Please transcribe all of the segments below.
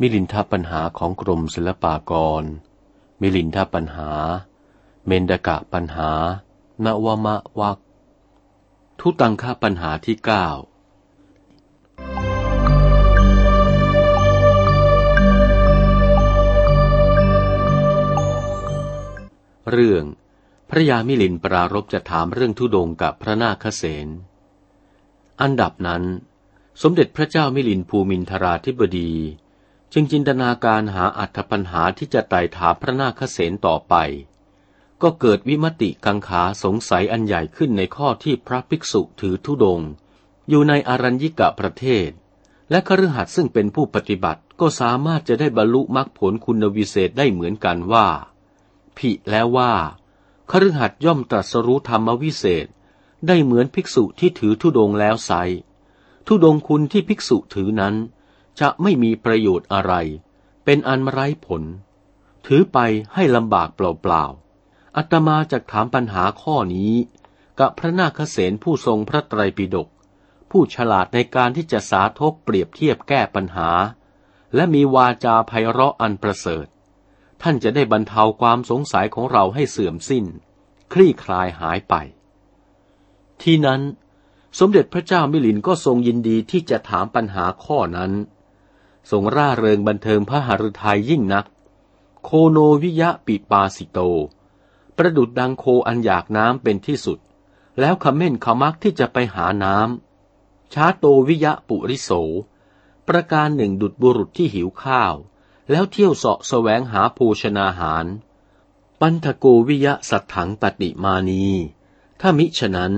มิลินทปัญหาของกรมศิลปากร มิลินทปัญหา เมนดกะปัญหา นวมะวักทุตังคปัญหาที่เก้าเรื่อง พระยามิลินปรารบจะถามเรื่องทุดงกับพระนาคเสนอันดับนั้น สมเด็จพระเจ้ามิลินภูมินทราธิบดี จึงจินตนาการหาอัธปัญหาที่จะไต่ถามพระนาคเษนต่อไป ก็เกิดวิมติกังขาสงสัยอันใหญ่ขึ้นในข้อที่พระภิกษุถือธุดง อยู่ในอารัญญิกะประเทศ และคฤหัสถ์ซึ่งเป็นผู้ปฏิบัติก็สามารถจะได้บรรลุมรรคผลคุณวิเศษได้เหมือนกันว่าผิแล้วว่าคฤหัสถ์ย่อมตรัสรู้ธรรมวิเศษ ได้เหมือนภิกษุที่ถือธุดงแล้วไซธุดงคุณที่ภิกษุถือนั้น จะไม่มีประโยชน์อะไร เป็นอันไร้ผล ถือไปให้ลำบากเปล่าๆอัตมาจะถามปัญหาข้อนี้ กับพระนาคเษนผู้ทรงพระไตรปิฎกผู้ฉลาดในการที่จะสาธกเปรียบเทียบแก้ปัญหา และมีวาจาไพเราะอันประเสริฐ ท่านจะได้บรรเทาความสงสัยของเราให้เสื่อมสิ้น คลี่คลายหายไป ที่นั้นสมเด็จพระเจ้ามิลินก็ทรงยินดีที่จะถามปัญหาข้อนั้น ทรงร่าเริงบันเทิงพระหฤทัยยิ่งนัก โคโนวิยะปิปาสิโต ประดุดดังโคอันอยากน้ำเป็นที่สุด แล้วขม้นขมักที่จะไปหาน้ำชาโตวิยะปุริโส ประการหนึ่งดุดบุรุษที่หิวข้าว แล้วเที่ยวเสาะแสวงหาโภชนาหาร ปันทโกวิยะสัตถังปฏิมานี ถ้ามิฉะนั้น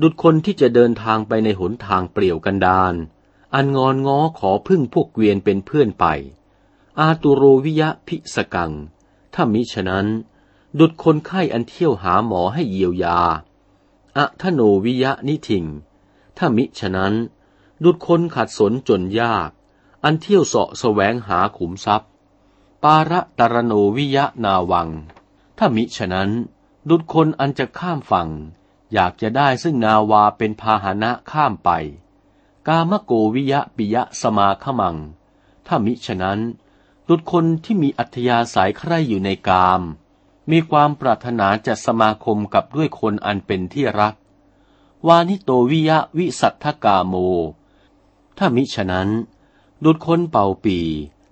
ดุดคนที่จะเดินทางไปในหนทางเปลี่ยวกันดาน อันงอนง้อขอพึ่งพวกเกวียนเป็นเพื่อนไป อาตุโรวิยะพิสกัง ถ้ามิฉะนั้น ดุดคนไข้อันเที่ยวหาหมอให้เยียวยา อะทโนวิยะนิทิง ถ้ามิฉะนั้น ดุดคนขัดสนจนยาก อันเที่ยวเสาะแสวงหาขุมทรัพย์ ปาระตรโนวิยะนาวัง ถ้ามิฉะนั้น ดุดคนอันจะข้ามฝั่ง อยากจะได้ซึ่งนาวาเป็นพาหนะข้ามไป กามโกวิยะปิยะสมาขมัง ถ้ามิฉะนั้นดุจคนที่มีอัธยาศัยใคร่อยู่ในกาม มีความปรารถนาจะสมาคมกับด้วยคนอันเป็นที่รัก วานิโตวิยะวิสัทธกาโม ถ้ามิฉะนั้นดุจคนเป่าปี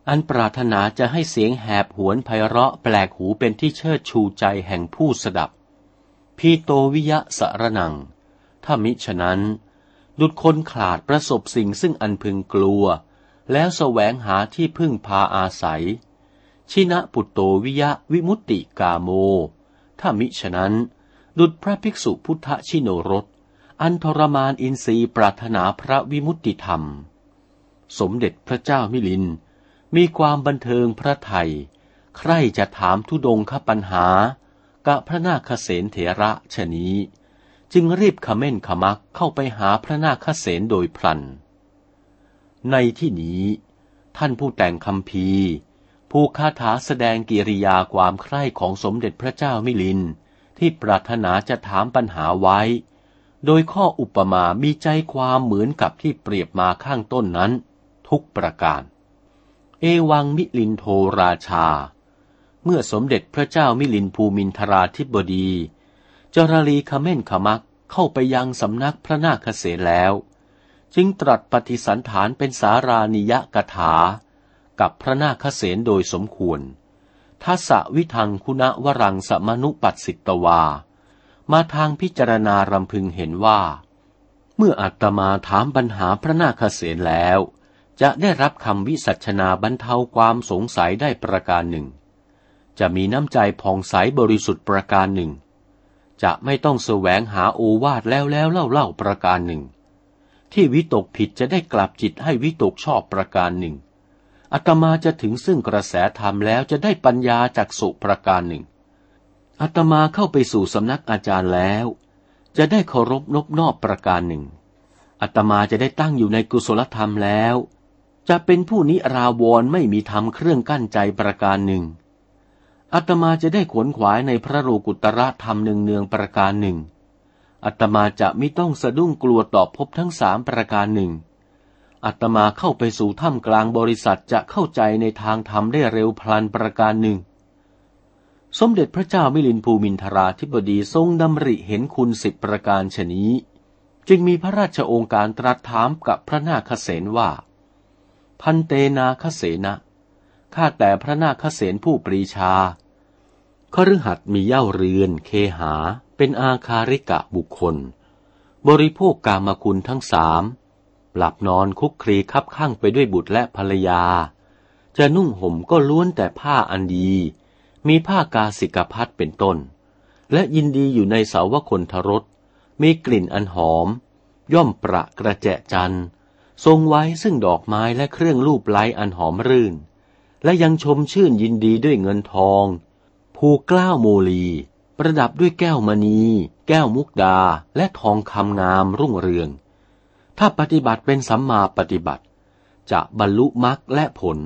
อันปรารถนาจะให้เสียงแหบหวนไพเราะแปลกหูเป็นที่เชิดชูใจแห่งผู้สดับ พีโตวิยะสารนัง ถ้ามิฉะนั้น ดุดคนขาดประสบสิ่งซึ่งอันพึงกลัว แล้วแสวงหาที่พึ่งพาอาศัย ชินะปุตโตวิยะวิมุตติกาโม ถ้ามิฉะนั้น ดุดพระภิกษุพุทธชิโนรส อันทรมานอินทรีย์ปรารถนาพระวิมุตติธรรม สมเด็จพระเจ้ามิลิน มีความบันเทิงพระไทย ใครจะถามทุดงคปัญหากะพระนาคเษนเถระชนี้ จึงรีบขม้นขมักเข้าไปหาพระนาคเษนโดยพลัน ในที่นี้ ท่านผู้แต่งคำพีผู้คาถาแสดงกิริยาความใคร่ของสมเด็จพระเจ้ามิลิน ที่ปรารถนาจะถามปัญหาไว้ โดยข้ออุปมามีใจความเหมือนกับที่เปรียบมาข้างต้นนั้น ทุกประการ เอวังมิลินโทราชา เมื่อสมเด็จพระเจ้ามิลินภูมินทราธิบดี จรลีขเม่นขมักเข้าไปยังสำนักพระนาคเษนแล้ว จึงตรัสปฏิสันฐานเป็นสารานิยกถา กับพระนาคเษนโดยสมควรทัศวิทังคุณวรังสมนุปัสสิตวา มาทางพิจารณารำพึงเห็นว่า เมื่ออาตมาถามปัญหาพระนาคเษนแล้ว จะได้รับคำวิสัชนาบรรเทาความสงสัยได้ประการหนึ่ง จะมีน้ำใจผ่องใสบริสุทธิ์ประการหนึ่ง จะไม่ต้องแสวงหาโอวาทแล้วแล้วเล่าเล่าประการหนึ่ง ที่วิตกผิดจะได้กลับจิตให้วิตกชอบประการหนึ่งอาตมาจะถึงซึ่งกระแสธรรมแล้วจะได้ปัญญาจากสุประการหนึ่งอาตมาเข้าไปสู่สำนักอาจารย์แล้ว จะได้เคารพนบนอบประการหนึ่งอาตมาจะได้ตั้งอยู่ในกุศลธรรมแล้ว จะเป็นผู้นิราวรไม่มีธรรมเครื่องกั้นใจประการหนึ่ง อาตมาจะได้ขวนขวายในพระโลกุตระธรรมหนึ่งเนืองประการหนึ่งอาตมาจะไม่ต้องสะดุ้งกลัวต่อพบทั้งสามประการหนึ่งอัตมาเข้าไปสู่ถ้ำกลางบริษัทจะเข้าใจในทางธรรมได้เร็วพลันประการหนึ่ง สมเด็จพระเจ้ามิลินภูมินทราธิบดีทรงดำริเห็นคุณสิบประการชนี้ จึงมีพระราชโองการตรัสถามกับพระนาคเสนว่า พันเตนาคเสนะ ข้าแต่พระนาคเสนผู้ปรีชาคฤหัสมีเย่าเรือน เคหา เป็นอาคาริกะบุคคล บริโภคกามคุณทั้งสาม หลับนอนคุกคลีคับข้างไปด้วยบุตรและภรรยา จะนุ่งห่มก็ล้วนแต่ผ้าอันดี มีผ้ากาสิกพัดเป็นต้น และยินดีอยู่ในเสาวคนทรสมีกลิ่นอันหอม ย่อมประกระแจจันทรงไว้ซึ่งดอกไม้และเครื่องรูปไล้อันหอมรื่น และยังชมชื่นยินดีด้วยเงินทอง ภูกล้าวโมลี ประดับด้วยแก้วมณี แก้วมุกดาและทองคำงามรุ่งเรือง ถ้าปฏิบัติเป็นสัมมาปฏิบัติ จะบรรลุมรรคและผล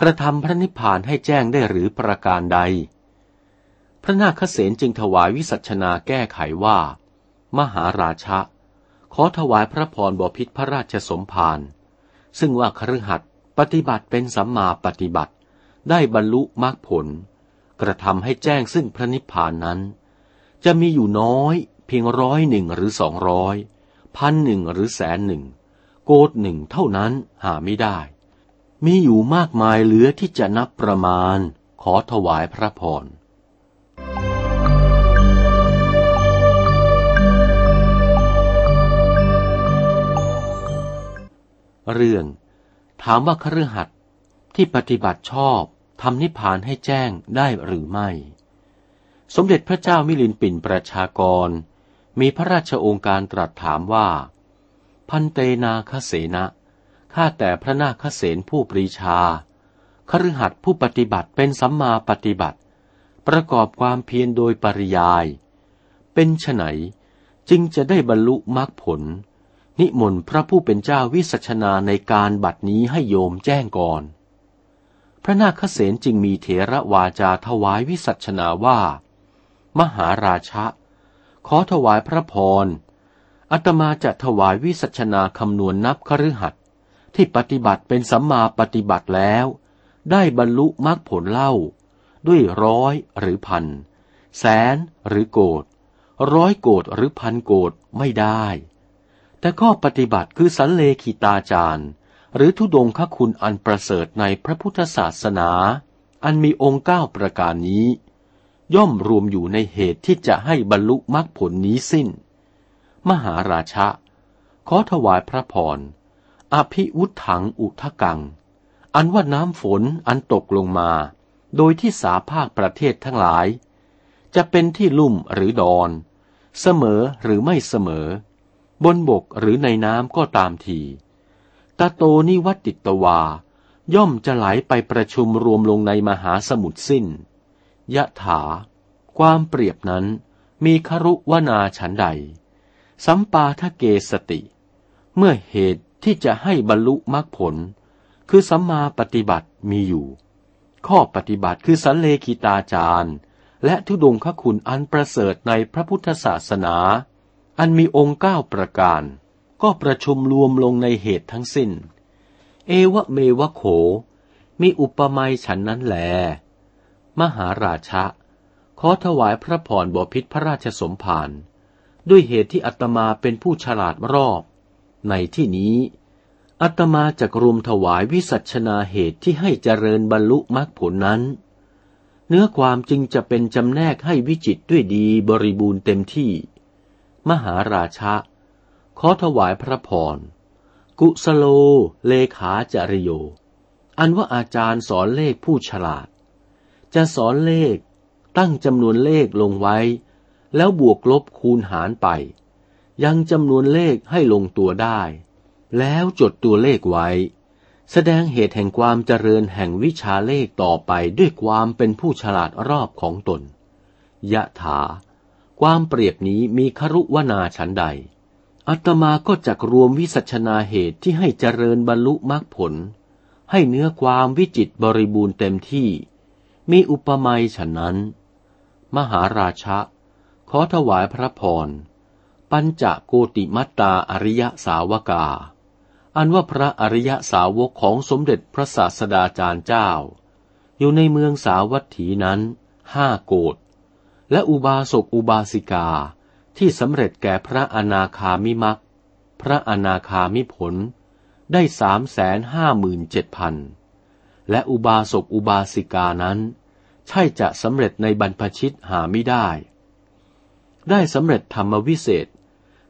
กระทำพระนิพพานให้แจ้งได้หรือประการใด พระนาคเษนจึงถวายวิสัชนาแก้ไขว่า มหาราชะขอถวายพระพรบพิษพระราชสมภารซึ่งว่าคฤหัส ปฏิบัติเป็นสัมมาปฏิบัติ ได้บรรลุมรรคผล กระทำให้แจ้งซึ่งพระนิพพานนั้น จะมีอยู่น้อยเพียงร้อยหนึ่งหรือสองร้อยพันหนึ่งหรือแสนหนึ่งโกดหนึ่งเท่านั้นหาไม่ได้ มีอยู่มากมายเหลือที่จะนับประมาณ ขอถวายพระพรเรื่อง ถามว่าคฤหัสที่ปฏิบัติชอบทำนิพพานให้แจ้งได้หรือไม่ สมเด็จพระเจ้ามิลินปินประชากร มีพระราชโองการตรัสถามว่า พันเตนาคเสนะข้าแต่พระนาคเสนผู้ปรีชาคฤหัสถ์ผู้ปฏิบัติเป็นสัมมาปฏิบัติ ประกอบความเพียรโดยปริยาย เป็นไฉนจึงจะได้บรรลุมรรคผล นิมนต์พระผู้เป็นเจ้าวิสัชนาในการบัดนี้ให้โยมแจ้งก่อน พระนาคเสนจึงมีเถระวาจาถวายวิสัชนาว่า มหาราชะ ขอถวายพระพร อัตมาจะถวายวิสัชนาคำนวณนับคฤหัสที่ปฏิบัติเป็นสัมมาปฏิบัติแล้ว ได้บรรลุมรรคผลเล่า ด้วยร้อยหรือพัน แสนหรือโกดร้อยโกดหรือพันโกดไม่ได้ แต่ข้อปฏิบัติคือสันเลขีตาจารย์หรือทุดงคคุณอันประเสริฐในพระพุทธศาสนา อันมีองค์เก้าประการนี้ ย่อมรวมอยู่ในเหตุที่จะให้บรรลุมรรคผลนี้สิ้น มหาราชะ ขอถวายพระพร อภิวุถังอุทกัง อันว่าน้ำฝนอันตกลงมา โดยที่สาภาคประเทศทั้งหลาย จะเป็นที่ลุ่มหรือดอน เสมอหรือไม่เสมอ บนบกหรือในน้ำก็ตามทีตาโตนิวัติตวา ย่อมจะไหลไปประชุมรวมลงในมหาสมุทรสิ้น ยะถา ความเปรียบนั้นมีครุวนาฉันใด สัมปาทะเกสติ เมื่อเหตุที่จะให้บรรลุมรรคผล คือสัมมาปฏิบัติมีอยู่ ข้อปฏิบัติคือสันเลกิตาจารย์ และทุดงคคุณอันประเสริฐในพระพุทธศาสนา อันมีองค์เก้าประการ ก็ประชุมรวมลงในเหตุทั้งสิ้น เอวะเมวะโข มีอุปมาฉันนั้นแหลมหาราชะ ขอถวายพระพรบพิษพระราชสมภารด้วยเหตุที่อัตมาเป็นผู้ฉลาดรอบ ในที่นี้อัตมาจะรวมถวายวิสัชนาเหตุที่ให้เจริญบรรลุมรรคผลนั้น เนื้อความจึงจะเป็นจำแนกให้วิจิตด้วยดีบริบูรณ์เต็มที่ มหาราชะ ขอถวายพระพร กุสโล เลขาจริโย อันว่าอาจารย์สอนเลขผู้ฉลาด จะสอนเลขตั้งจำนวนเลขลงไว้ แล้วบวกลบคูณหารไป ยังจำนวนเลขให้ลงตัวได้ แล้วจดตัวเลขไว้ แสดงเหตุแห่งความเจริญแห่งวิชาเลขต่อไปด้วยความเป็นผู้ฉลาดรอบของตนยะถา ความเปรียบนี้มีครุวนาฉันใด อัตมาก็จักรวมวิสัชนาเหตุที่ให้เจริญบรรลุมรรคผล ให้เนื้อความวิจิตบริบูรณ์เต็มที่ มีอุปมาฉันนั้น มหาราชะ ขอถวายพระพร ปัญจโกติมัตตาอริยสาวกา อันว่าพระอริยสาวกของสมเด็จพระศาสดาจารย์เจ้า อยู่ในเมืองสาวัตถีนั้นห้าโกด และอุบาสกอุบาสิกาที่สำเร็จแก่พระอนาคามิมักพระอนาคามิผล ได้สามแสนห้าหมื่นเจ็ดพันและอุบาสกอุบาสิกานั้น ใช่จะสำเร็จในบรรพชิตหาไม่ได้ ได้สำเร็จธรรมวิเศษ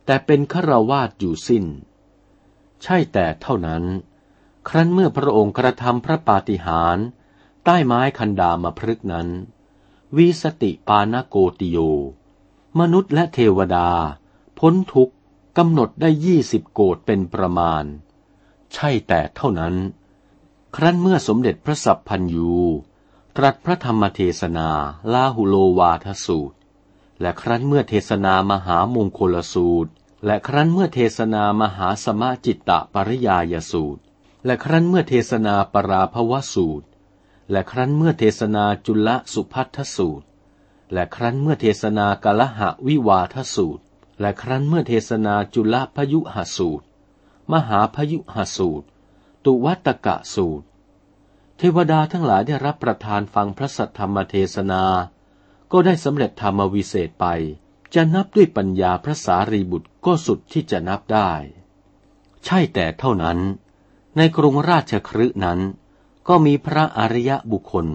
แต่เป็นฆราวาสอยู่สิ้น ใช่แต่เท่านั้น ครั้นเมื่อพระองค์กระทำพระปาฏิหาริย์ใต้ไม้คันดามาพฤกนั้น วิสติปานโกติโย มนุษย์และเทวดา พ้นทุกข์กำหนดได้ยี่สิบโกดเป็นประมาณ ใช่แต่เท่านั้น ครั้นเมื่อสมเด็จพระสัพพันยู ตรัสพระธรรมเทศนาลาหุโลวาทสูตร และครั้นเมื่อเทศนามหามงคลสูตร และครั้นเมื่อเทศนามหาสมาจิตตปริยายสูตร และครั้นเมื่อเทศนาปราภวสูตร และครั้นเมื่อเทศนาจุลสุพัทธสูตร และครั้นเมื่อเทศนากาลหะวิวาทสูตร และครั้นเมื่อเทศนาจุลพยุหสูตร มหาพยุหสูตร ตุวัตกะสูตร เทวดาทั้งหลายได้รับประทานฟังพระสัทธรรมเทศนา ก็ได้สำเร็จธรรมวิเศษไป จะนับด้วยปัญญาพระสารีบุตรก็สุดที่จะนับได้ ใช่แต่เท่านั้น ในกรุงราชครืนั้น ก็มีพระอริยบุคคล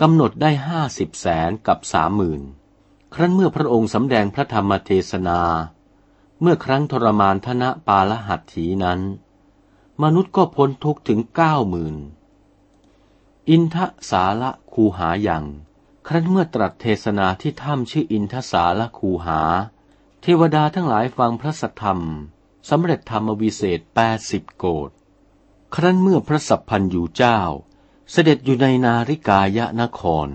กำหนดได้ห้าสิบแสนกับสามหมื่นครั้นเมื่อพระองค์สำแดงพระธรรมเทศนา เมื่อครั้งทรมานธนะปาลหัตถีนั้น มนุษย์ก็พ้นทุกถึงเก้าหมื่นอินทสาละคูหาอย่างครั้นเมื่อตรัสเทศนาที่ถ้ำชื่ออินทสาละคูหา เทวดาทั้งหลายฟังพระสัทธรรมสำเร็จธรรมวิเศษแปดสิบโกด ครั้นเมื่อพระสัพพันยูเจ้า เสด็จอยู่ในนาริกายะนคร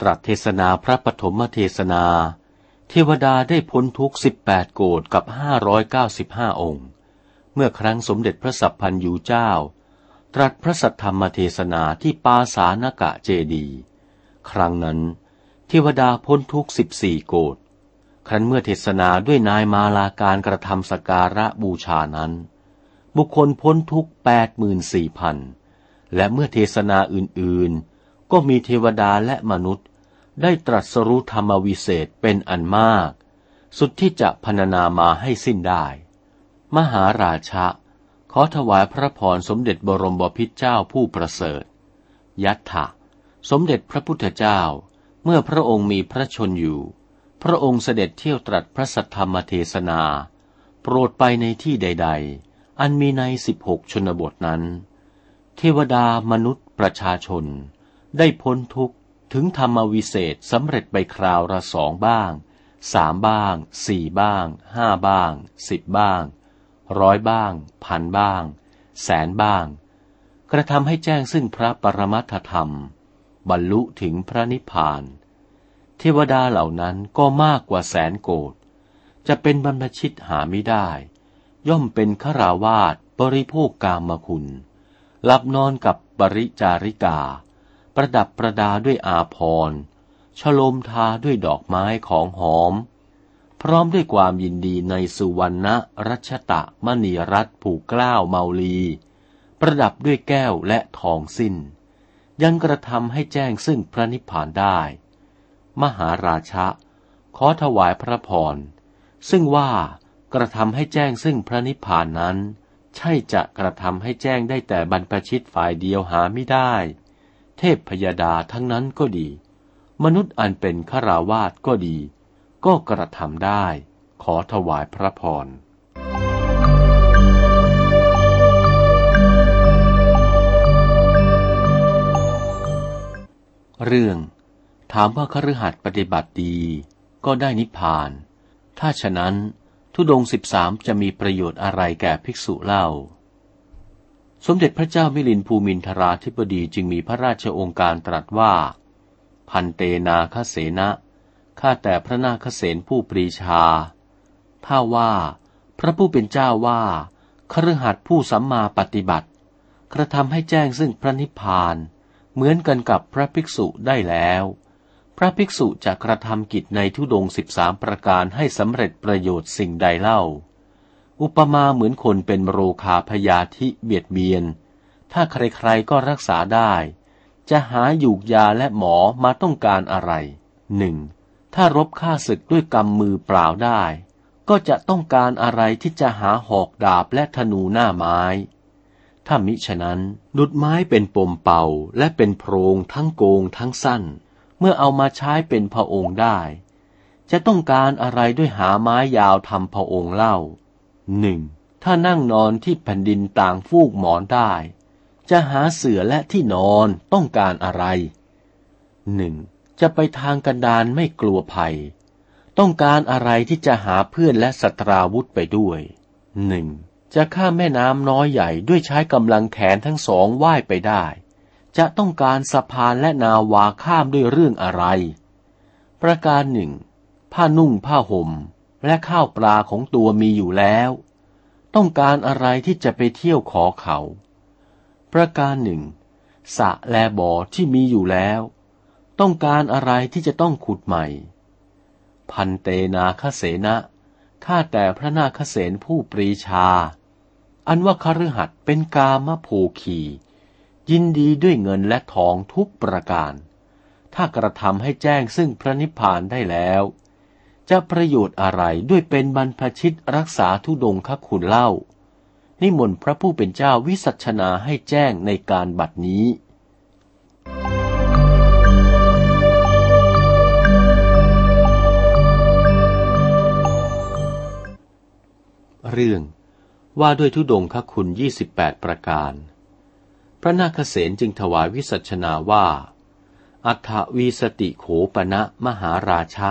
ตรัสเทศนาพระปฐมเทศนา เทวดาได้พ้นทุกสิบแปดโกดกับห้าร้อยเก้าสิบห้าองค์ เมื่อครั้งสมเด็จพระสัพพันยูเจ้า ตรัสพระสัทธรรมเทศนาที่ปาสานกะเจดี ครั้งนั้น เทวดาพ้นทุกสิบสี่โกดครั้นเมื่อเทศนาด้วยนายมาลาการกระทำสการะบูชานั้น บุคคลพ้นทุกแปดหมื่นสี่พันและเมื่อเทศนาอื่นๆ ก็มีเทวดาและมนุษย์ ได้ตรัสรู้ธรรมวิเศษเป็นอันมาก สุดที่จะพรรณนามาให้สิ้นได้ มหาราชะ ขอถวายพระพรสมเด็จบรมบพิตรเจ้าผู้ประเสริฐ ยัตถะสมเด็จพระพุทธเจ้า เมื่อพระองค์มีพระชนอยู่ พระองค์เสด็จเที่ยวตรัสพระสัทธรรมเทศนา โปรดไปในที่ใด ๆ อันมีในสิบหกชนบทนั้น เทวดามนุษย์ประชาชน ได้พ้นทุกข์ถึงธรรมวิเศษสำเร็จไปคราวละสองบ้างสามบ้างสี่บ้างห้าบ้างสิบบ้าง ร้อยบ้าง พันบ้าง แสนบ้าง กระทำให้แจ้งซึ่งพระปรมัตถธรรม บรรลุถึงพระนิพพาน เทวดาเหล่านั้นก็มากกว่าแสนโกดจะเป็นบรรพชิตหาไม่ได้ ย่อมเป็นขราวาสบริโภคกามคุณ หลับนอนกับบริจาริกา ประดับประดาด้วยอาพรฉลมทาด้วยดอกไม้ของหอม พร้อมด้วยความยินดีในสุวรรณรัชตะมณีรัตผูกกล้าวเมาลี ประดับด้วยแก้วและทองสิ้น ยังกระทำให้แจ้งซึ่งพระนิพพานได้ มหาราชะ ขอถวายพระพร ซึ่งว่า กระทำให้แจ้งซึ่งพระนิพพานนั้น ใช่จะกระทำให้แจ้งได้แต่บรรพชิตฝ่ายเดียวหาไม่ได้ เทพพยาดาทั้งนั้นก็ดี มนุษย์อันเป็นขราวาสก็ดี ก็กระทำได้ ขอถวายพระพรเรื่องถามว่าคฤหัสถ์ปฏิบัติดีก็ได้นิพพาน ถ้าฉะนั้น ทุดงสิบสามจะมีประโยชน์อะไรแก่ภิกษุเล่า สมเด็จพระเจ้ามิลินภูมินทราธิบดีจึงมีพระราชองค์การตรัสว่า พันเตนาคเสนะข้าแต่พระนาคเสนผู้ปรีชา ถ้าว่า พระผู้เป็นเจ้าว่าครหัสผู้สัมมาปฏิบัติ กระทำให้แจ้งซึ่งพระนิพพาน เหมือนกันกับพระภิกษุได้แล้ว พระภิกษุจะกระทำกิจในทุดงสิบสามประการให้สำเร็จประโยชน์สิ่งใดเล่า อุปมาเหมือนคนเป็นโรคาพยาธิเบียดเบียน ถ้าใครๆก็รักษาได้ จะหาหยูกยาและหมอมาต้องการอะไรหนึ่งถ้ารบฆ่าศึกด้วยกำมือเปล่าได้ ก็จะต้องการอะไรที่จะหาหอกดาบและธนูหน้าไม้ ถ้ามิฉะนั้นดุดไม้เป็นปมเป่าและเป็นโพรงทั้งโกงทั้งสั้น เมื่อเอามาใช้เป็นพระองค์ได้ จะต้องการอะไรด้วยหาไม้ยาวทำพระองค์เล่าหนึ่งถ้านั่งนอนที่แผ่นดินต่างฟูกหมอนได้ จะหาเสื่อและที่นอนต้องการอะไรหนึ่งจะไปทางกันดานไม่กลัวภัย ต้องการอะไรที่จะหาเพื่อนและสัตราวุธไปด้วยหนึ่งจะข้ามแม่น้ำน้อยใหญ่ด้วยใช้กำลังแขนทั้งสองว่ายไปได้ จะต้องการสะพานและนาวาข้ามด้วยเรื่องอะไร ประการหนึ่ง ผ้านุ่งผ้าห่มและข้าวปลาของตัวมีอยู่แล้ว ต้องการอะไรที่จะไปเที่ยวขอเขา ประการหนึ่งสะและบ่อที่มีอยู่แล้ว ต้องการอะไรที่จะต้องขุดใหม่ พันเตนาคเสนะข้าแต่พระนาคเสนผู้ปรีชา อันว่าคฤหัสเป็นกามโภคี ยินดีด้วยเงินและทองทุกประการ ถ้ากระทำให้แจ้งซึ่งพระนิพพานได้แล้ว จะประโยชน์อะไรด้วยเป็นบรรพชิตรักษาทุดงคคุณเล่า นิมนต์พระผู้เป็นเจ้าวิสัชนาให้แจ้งในการบัดนี้เรื่องว่าด้วยทุดงคคุณยี่สิบแปดประการ ระนาคเษนจึงถวายวิสัชนาว่า อัฏฐวีสติโขปณะมหาราชะ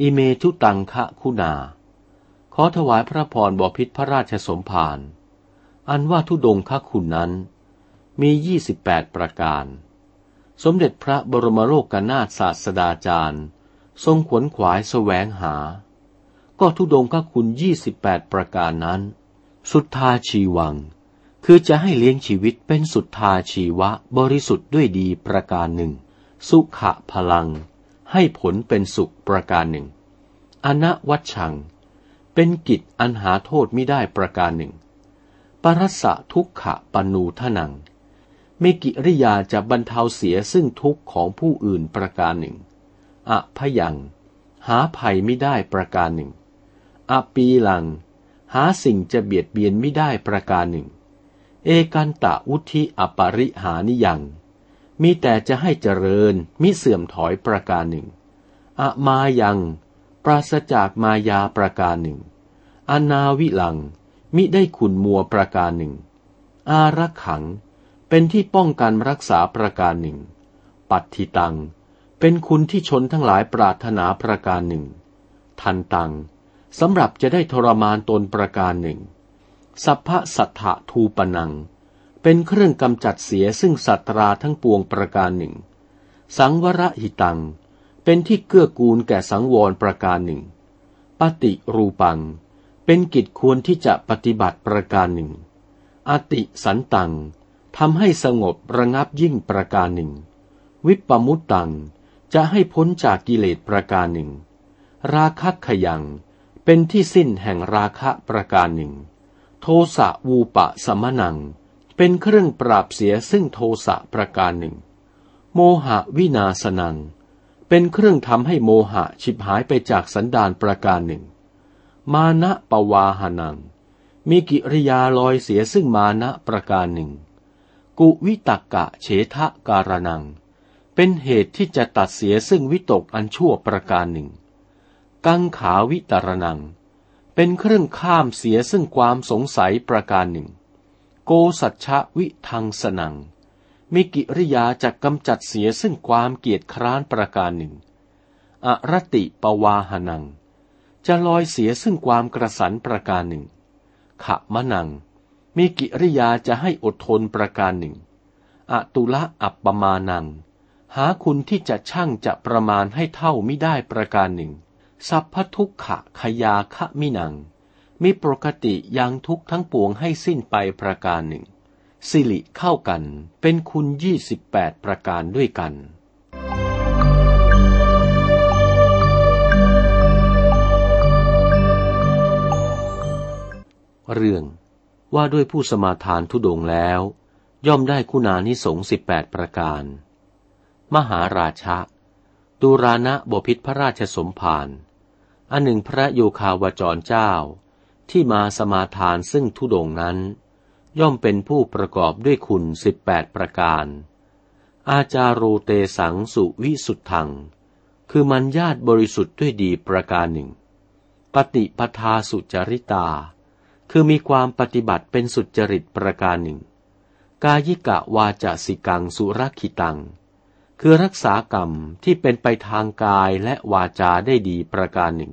อิเมทุตังคะคุณา ขอถวายพระพรบพิษพระราชสมภาร อันว่าทุดงคะคุณนั้น มียี่สิบแปดประการ สมเด็จพระบรมโลกนาถศาสดาจารย์ ทรงขวนขวายแสวงหา ก็ทุดงคะคุณยี่สิบแปดประการนั้น สุทธาชีวัง คือจะให้เลี้ยงชีวิตเป็นสุทธาชีวะบริสุทธิ์ด้วยดีประการหนึ่ง สุขะพลัง ให้ผลเป็นสุขประการหนึ่ง อนวัชชัง เป็นกิจอันหาโทษไม่ได้ประการหนึ่ง ปรัสสะทุกขะปนูทนังไม่กิริยาจะบรรเทาเสียซึ่งทุกข์ของผู้อื่นประการหนึ่งอะพยัง หาภัยไม่ได้ประการหนึ่งอปีลัง หาสิ่งจะเบียดเบียนไม่ได้ประการหนึ่ง เอกันตะวุธิอปริหานิยัง มีแต่จะให้เจริญมิเสื่อมถอยประการหนึ่ง อะมายัง ปราศจากมายาประการหนึ่ง อนาวิลัง มิได้ขุนมัวประการหนึ่ง อารักขัง เป็นที่ป้องกันรักษาประการหนึ่ง ปัตติตัง เป็นคุณที่ชนทั้งหลายปรารถนาประการหนึ่ง ทันตัง สำหรับจะได้ทรมานตนประการหนึ่ง สัพพสัทธะทูปนัง เป็นเครื่องกำจัดเสียซึ่งสัตราทั้งปวงประการหนึ่ง สังวรหิตัง เป็นที่เกื้อกูลแก่สังวรประการหนึ่ง ปฏิรูปัง เป็นกิจควรที่จะปฏิบัติประการหนึ่ง อติสันตังทำให้สงบระงับยิ่งประการหนึ่ง วิปมุตตัง จะให้พ้นจากกิเลสประการหนึ่ง ราคะขยัง เป็นที่สิ้นแห่งราคะประการหนึ่ง โทสะวูปะสมนัง เป็นเครื่องปราบเสียซึ่งโทสะประการหนึ่ง โมหะวินาสนัง เป็นเครื่องทำให้โมหะฉิบหายไปจากสันดานประการหนึ่ง มานะปวาหานัง มีกิริยาลอยเสียซึ่งมานะประการหนึ่ง กุวิตกะเฉทะการนัง เป็นเหตุที่จะตัดเสียซึ่งวิตกอันชั่วประการหนึ่ง กังขาวิตรนัง เป็นเครื่องข้ามเสียซึ่งความสงสัยประการหนึ่ง โกสัจฉวิทังสนังมีกิริยาจะกำจัดเสียซึ่งความเกียจคร้านประการหนึ่ง อรติปวาหนัง จะลอยเสียซึ่งความกระสันประการหนึ่งขะมะนังมีกิริยาจะให้อดทนประการหนึ่ง อตุละอัปปมานัง หาคุณที่จะช่างจะประมาณให้เท่าไม่ได้ประการหนึ่ง สัพพทุกขะขยาคะมินัง มีปกติยังทุกทั้งปวงให้สิ้นไปประการหนึ่ง สิริเข้ากันเป็นคุณยี่สิบแปดประการด้วยกันตว่าด้วยผู้สมาทานทุดงแล้ว ย่อมได้คุณานิสงสิบแปดประการ มหาราชะดูรานะบพิษพระราชสมภาร อันหนึ่งพระโยคาวจรเจ้า ที่มาสมาทานซึ่งทุดงนั้น ย่อมเป็นผู้ประกอบด้วยคุณสิบแปดประการ อาจาโรเตสังสุวิสุทธัง คือมันญาติบริสุทธิ์ด้วยดีประการหนึ่ง ปฏิปทาสุจริตา คือมีความปฏิบัติเป็นสุจริตประการหนึ่ง กายิกะวาจสิกังสุรคิตังคือรักษากรรมที่เป็นไปทางกายและวาจาได้ดีประการหนึ่ง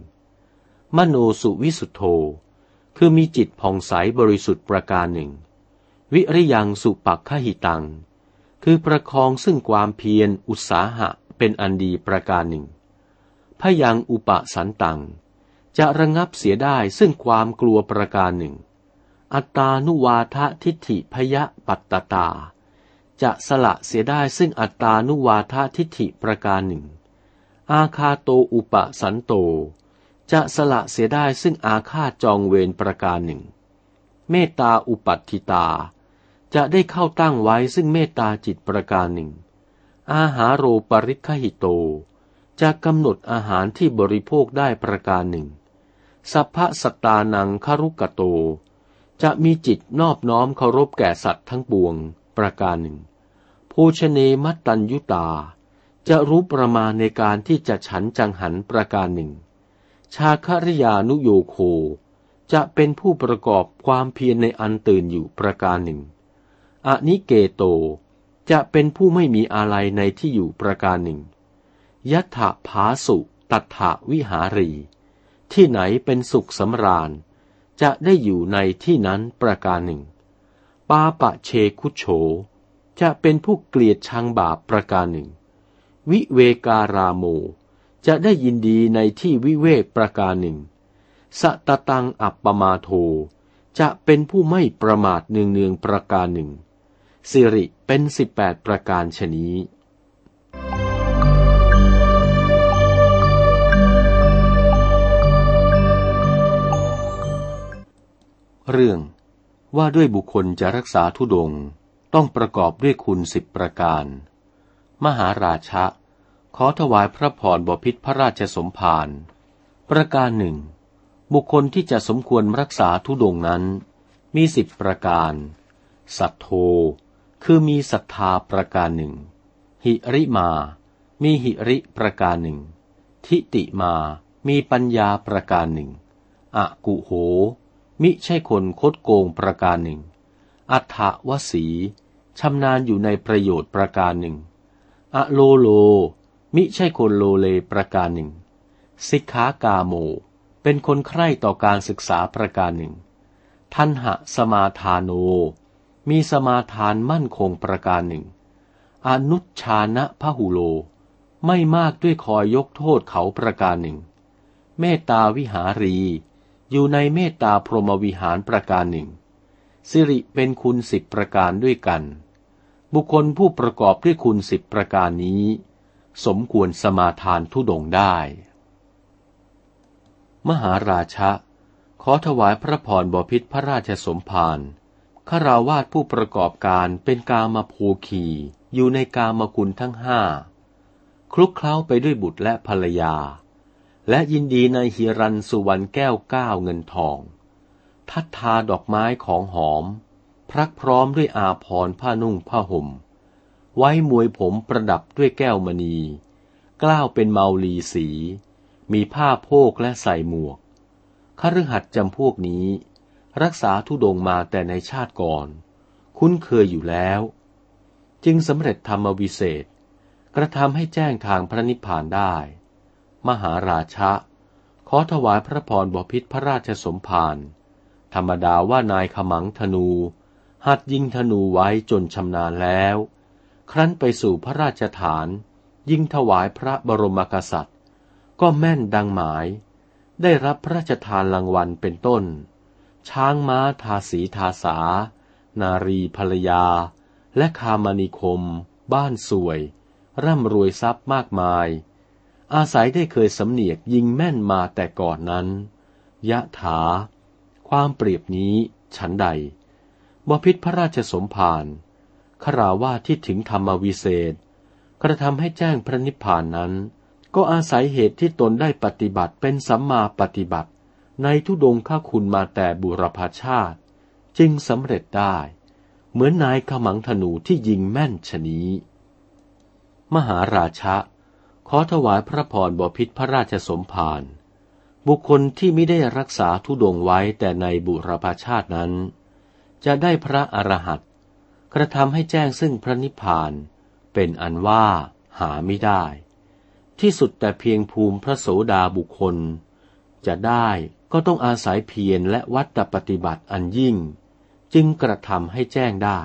มโนสุวิสุทโธ คือมีจิตผ่องใสบริสุทธิ์ประการหนึ่ง วิริยังสุปักขหิตัง คือประคองซึ่งความเพียรอุตสาหะเป็นอันดีประการหนึ่ง พยังอุปสันตัง จะระงับเสียได้ซึ่งความกลัวประการหนึ่ง อัตานุวาททิฏฐิพยะปัตตตา จะสละเสียได้ซึ่งอัตานุวาททิฏฐิประการหนึ่ง อาคาโตอุปสันโต จะสละเสียได้ซึ่งอาฆาตจองเวรประการหนึ่ง เมตตาอุปัตติตา จะได้เข้าตั้งไว้ซึ่งเมตตาจิตประการหนึ่ง อาหารโรปริคหิโต จะกำหนดอาหารที่บริโภคได้ประการหนึ่ง สัพพสตานังคารุกโต จะมีจิตนอบน้อมเคารพแก่สัตว์ทั้งปวงประการหนึ่งภูชเนมัตตัญยุตา จะรู้ประมาณในการที่จะฉันจังหันประการหนึ่ง ชาคริยานุโยโค จะเป็นผู้ประกอบความเพียรในอันตื่นอยู่ประการหนึ่ง อนิเกโต จะเป็นผู้ไม่มีอะไรในที่อยู่ประการหนึ่ง ยัตถาภาสุตัถาวิหารี ที่ไหนเป็นสุขสำราญ จะได้อยู่ในที่นั้นประการหนึ่ง ปาปะเชคุโฉ จะเป็นผู้เกลียดชังบาปประการหนึ่ง วิเวการาโม จะได้ยินดีในที่วิเวกประการหนึ่ง สตตังอัปปมาโท จะเป็นผู้ไม่ประมาทเนืองเนืองประการหนึ่ง สิริเป็นสิบแปดประการชนี้เรื่องว่าด้วยบุคคลจะรักษาทุดงต้องประกอบด้วยคุณสิบประการ มหาราชะ ขอถวายพระพรบพิษพระราชสมภาร ประการหนึ่ง บุคคลที่จะสมควรรักษาทุดงนั้น มีสิบประการ สัทโธ คือมีศรัทธาประการหนึ่ง หิริมา มีหิริประการหนึ่ง ทิติมา มีปัญญาประการหนึ่ง อะกุโห มิใช่คนคดโกงประการหนึ่ง อัฏฐวสีชำนาญอยู่ในประโยชน์ประการหนึ่งอะโลโล มิใช่คนโลเลประการหนึ่งสิกขากาโม เป็นคนใคร่ต่อการศึกษาประการหนึ่ง ทันหะสมาทานโน มีสมาทานมั่นคงประการหนึ่ง อนุชานะพหุโล ไม่มากด้วยคอยยกโทษเขาประการหนึ่ง เมตตาวิหารี อยู่ในเมตตาพรหมวิหารประการหนึ่ง สิริเป็นคุณสิบประการด้วยกัน บุคคลผู้ประกอบด้วยคุณสิบประการนี้ สมควรสมาทานทุดงได้ มหาราชะ ขอถวายพระพรบพิษพระราชสมภารขราวาสผู้ประกอบการเป็นกามาภูคีอยู่ในกามคุณทั้งห้า คลุกเคล้าไปด้วยบุตรและภรรยา และยินดีในฮิรันสุวรรณแก้วก้าวเงินทอง ทัดทาดอกไม้ของหอม พรักพร้อมด้วยอาพรผ้านุ่งผ้าห่ม ไว้มวยผมประดับด้วยแก้วมณี กล้าวเป็นเมาลีสี มีผ้าโพกและใส่หมวกขรหัดจำพวกนี้ รักษาทุดงมาแต่ในชาติก่อน คุ้นเคยอยู่แล้ว จึงสำเร็จธรรมวิเศษ กระทำให้แจ้งทางพระนิพพานได้ มหาราชะ ขอถวายพระพรบพิษพระราชสมภารธรรมดาว่านายขมังธนู หัดยิงธนูไว้จนชำนาญแล้ว ครั้นไปสู่พระราชฐาน ยิ่งถวายพระบรมกษัตริย์ ก็แม่นดังหมาย ได้รับพระราชทานรางวัลเป็นต้น ช้างม้าทาสีทาสา นารีภรรยา และคามนิคม บ้านสวย ร่ำรวยทรัพย์มากมาย อาศัยได้เคยสำเนียกยิงแม่นมาแต่ก่อนนั้น ยะถา ความเปรียบนี้ฉันใดบพิษพระราชสมภาร คราวาที่ถึงธรรมวิเศษ กระทำให้แจ้งพระนิพพานนั้น ก็อาศัยเหตุที่ตนได้ปฏิบัติเป็นสัมมาปฏิบัติ ในทุดงข้าคุณมาแต่บุรพาชาติ จึงสำเร็จได้ เหมือนนายขมังธนูที่ยิงแม่นชนี้ มหาราชะ ขอถวายพระพรบพิษพระราชสมภารบุคคลที่ไม่ได้รักษาทุดงไว้แต่ในบุรพาชาตินั้น จะได้พระอรหันต กระทำให้แจ้งซึ่งพระนิพพาน เป็นอันว่าหาไม่ได้ ที่สุดแต่เพียงภูมิพระโสดาบุคคล จะได้ก็ต้องอาศัยเพียรและวัตปฏิบัติอันยิ่ง จึงกระทำให้แจ้งได้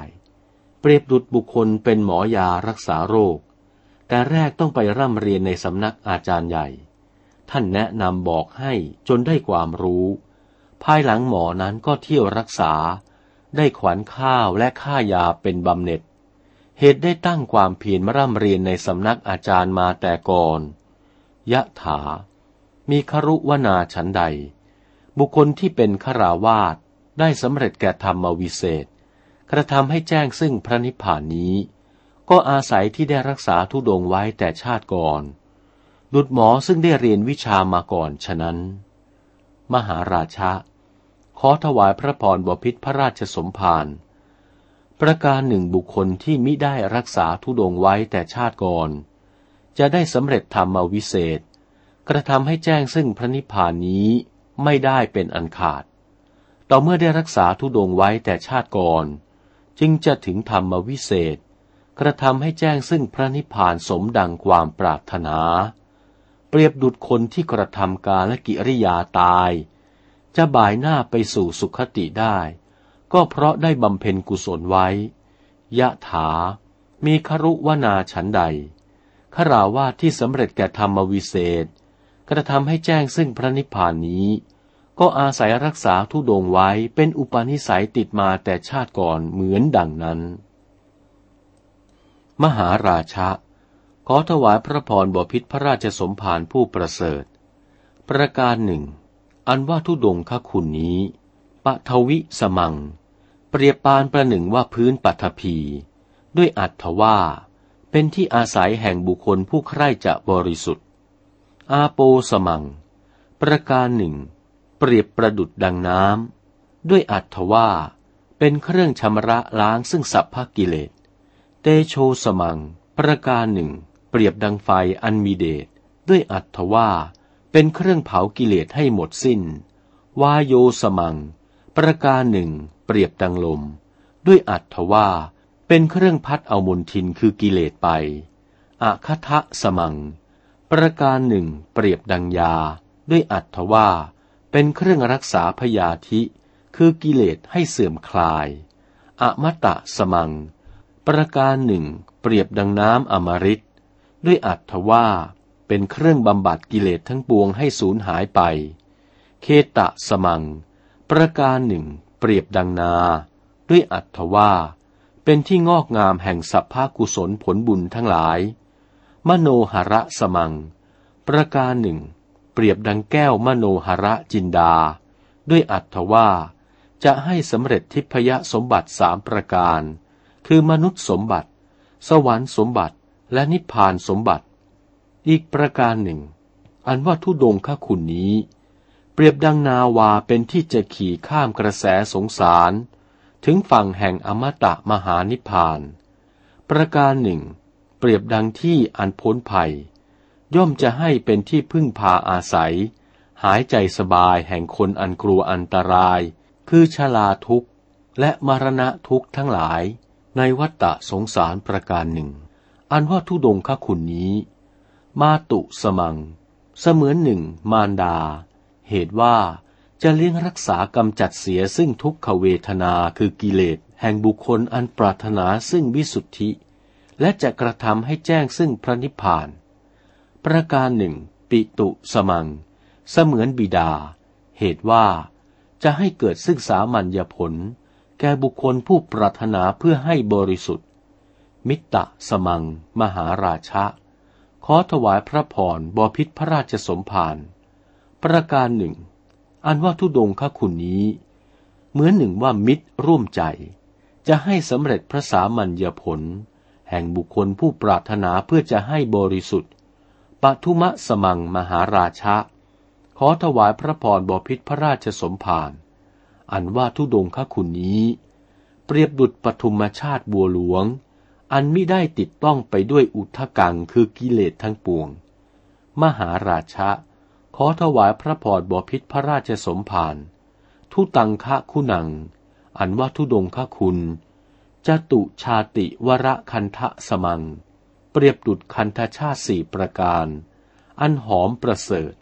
เปรียบดุจบุคคลเป็นหมอยารักษาโรค แต่แรกต้องไปร่ำเรียนในสำนักอาจารย์ใหญ่ ท่านแนะนำบอกให้จนได้ความรู้ ภายหลังหมอนั้นก็เที่ยวรักษา ได้ขวัญข้าวและค่ายาเป็นบำเหน็จ เหตุได้ตั้งความเพียรมาร่ำเรียนในสำนักอาจารย์มาแต่ก่อน ยะถา มีครุวนาฉันใด บุคคลที่เป็นขราวาสได้สำเร็จแก่ธรรมวิเศษ กระทำให้แจ้งซึ่งพระนิพพานนี้ ก็อาศัยที่ได้รักษาทุดงไว้แต่ชาติก่อนดุดหมอซึ่งได้เรียนวิชามาก่อนฉะนั้น มหาราชะ ขอถวายพระพรบพิษพระราชสมภารประการหนึ่งบุคคลที่มิได้รักษาทุดงไว้แต่ชาติก่อน จะได้สำเร็จธรรมวิเศษ กระทำให้แจ้งซึ่งพระนิพพานนี้ไม่ได้เป็นอันขาด ต่อเมื่อได้รักษาทุดงไว้แต่ชาติก่อน จึงจะถึงธรรมวิเศษ กระทำให้แจ้งซึ่งพระนิพพานสมดังความปรารถนา เปรียบดุจคนที่กระทำการและกิริยาตาย จะบ่ายหน้าไปสู่สุขติได้ ก็เพราะได้บำเพ็ญกุศลไว้ ยะถา มีครุวนาฉันใดขราว่าที่สำเร็จแก่ธรรมวิเศษ กระทำให้แจ้งซึ่งพระนิพพานนี้ ก็อาศัยรักษาทุดงไว้เป็นอุปนิสัยติดมาแต่ชาติก่อนเหมือนดังนั้น มหาราชะ ขอถวายพระพรบพิษพระราชสมภารผู้ประเสริฐ ประการหนึ่ง อันว่าทุดงคคุณนี้ปะทวิสมัง เปรียบปานประหนึ่งว่าพื้นปัทภีด้วยอัตถว่า เป็นที่อาศัยแห่งบุคคลผู้ใคร่จะบริสุทธิ์ อาโปสมัง ประการหนึ่ง เปรียบประดุดดังน้ำด้วยอัตถว่า เป็นเครื่องชำระล้างซึ่งสัพพกิเลส เตโชสมัง ประการหนึ่ง เปรียบดังไฟอันมีเดชด้วยอัตถว่าเเป็นเครื่องเผากิเลสให้หมดสิน้น วาโยสมัง ประการหนึ่ง เปรียบดังลม ด้วยอัตถว่า เป็นเครื่องพัดเอามนทินคือกิเลสไปอะคทะสมัง ประการหนึ่ง เปรียบดังยา ด้วยอัตถว่า เป็นเครื่องรักษาพยาธิ คือกิเลสให้เสื่อมคลายอะมตะสมัง ประการหนึ่ง เปรียบดังน้ำอมฤตด้วยอัตถว่า เป็นเครื่องบำบัดกิเลสทั้งปวงให้สูญหายไป เคตะสมัง ประการหนึ่ง เปรียบดังนา ด้วยอัตถว่า เป็นที่งอกงามแห่งสัพพากุศลผลบุญทั้งหลาย มโนหระสมัง ประการหนึ่ง เปรียบดังแก้วมโนหระจินดา ด้วยอัตถว่า จะให้สำเร็จทิพยสมบัติสามประการ คือมนุษย์สมบัติ สวรรค์สมบัติ และนิพพานสมบัติ อีกประการหนึ่ง อันว่าทุดงข้าคุณนี้ เปรียบดังนาวาเป็นที่จะขี่ข้ามกระแสสงสาร ถึงฝั่งแห่งอมตะมหานิพพาน ประการหนึ่ง เปรียบดังที่อันพ้นภัย ย่อมจะให้เป็นที่พึ่งพาอาศัย หายใจสบายแห่งคนอันกลัวอันตราย คือชลาทุกข์และมรณะทุกข์ทั้งหลาย ในวัฏฏะสงสารประการหนึ่ง อันว่าทุดงข้าคุณนี้ มาตุสมัง เสมือนหนึ่ง มารดา เหตุว่าจะเลี้ยงรักษากำจัดเสียซึ่งทุกขเวทนาคือกิเลสแห่งบุคคลอันปรารถนาซึ่งวิสุทธิ และจะกระทำให้แจ้งซึ่งพระนิพพาน ประการหนึ่ง ปิตุสมัง เสมือนบิดา เหตุว่าจะให้เกิดซึ่งสามัญญผล แก่บุคคลผู้ปรารถนาเพื่อให้บริสุทธิ์ มิตตะสมัง มหาราชะ ขอถวายพระพรบพิษพระราชสมภารประการหนึ่ง อันว่าทุดงคคุณนี้ เหมือนหนึ่งว่ามิตรร่วมใจ จะให้สำเร็จพระสามัญญผล แห่งบุคคลผู้ปรารถนาเพื่อจะให้บริสุทธิ์ปทุมะสมังมหาราชะ ขอถวายพระพรบพิษพระราชสมภารอันว่าทุดงคคุณนี้ เปรียบดุจปทุมชาติบัวหลวง อันม่ได้ติดต้องไปด้วยอุทกังคือกิเลสทั้งปวง มหาราชะ ขอถวายพระพรบพิษพระราชสมภารทุตังคะคุณัง อันว่าทุดงคคุณจตุชาติวระคันทะสมัง เปรียบดุดคันธชาติสี่ประการ อันหอมประเสริฐ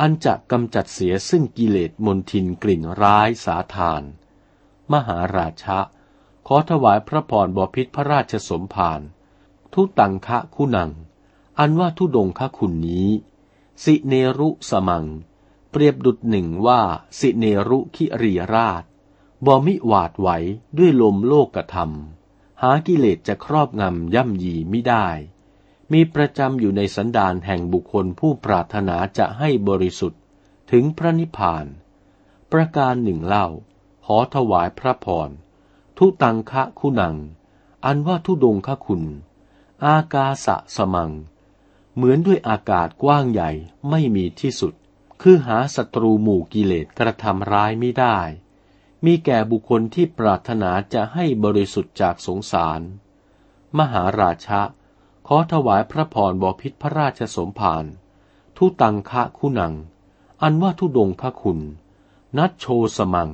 อันจะกำจัดเสียซึ่งกิเลสมนทินกลิ่นร้ายสาทาน มหาราชะ ขอถวายพระพรบพิษพระราชสมภารทุตังคะคุณัง อันว่าทุดงคะคุณนี้ สิเนรุสมัง เปรียบดุดหนึ่งว่าสิเนรุคิรีราชบ่มิหวาดไหวด้วยลมโลกกระทำหากิเลสจะครอบงำย่ำยีไม่ได้ มีประจำอยู่ในสันดานแห่งบุคคลผู้ปรารถนาจะให้บริสุทธิ์ถึงพระนิพพาน ประการหนึ่งเล่า ขอถวายพระพร ทุตังคะคุณัง อันว่าทุดงคะคุณ อากาสะสมัง เหมือนด้วยอากาศกว้างใหญ่ไม่มีที่สุด คือหาศัตรูหมู่กิเลสกระทำร้ายไม่ได้ มีแก่บุคคลที่ปรารถนาจะให้บริสุทธิ์จากสงสาร มหาราชะ ขอถวายพระพรบพิษพระราชสมภารทุตังคะคุณัง อันว่าทุดงคะคุณ นัดโชสมัง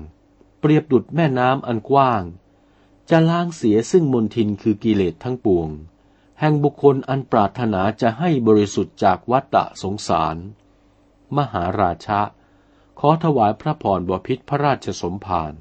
เปรียบดุดแม่น้ำอันกว้าง จะล้างเสียซึ่งมนทินคือกิเลสทั้งปวง แห่งบุคคลอันปรารถนาจะให้บริสุทธิ์จากวัฏสงสาร มหาราชะ ขอถวายพระพรบพิษพระราชสมภาร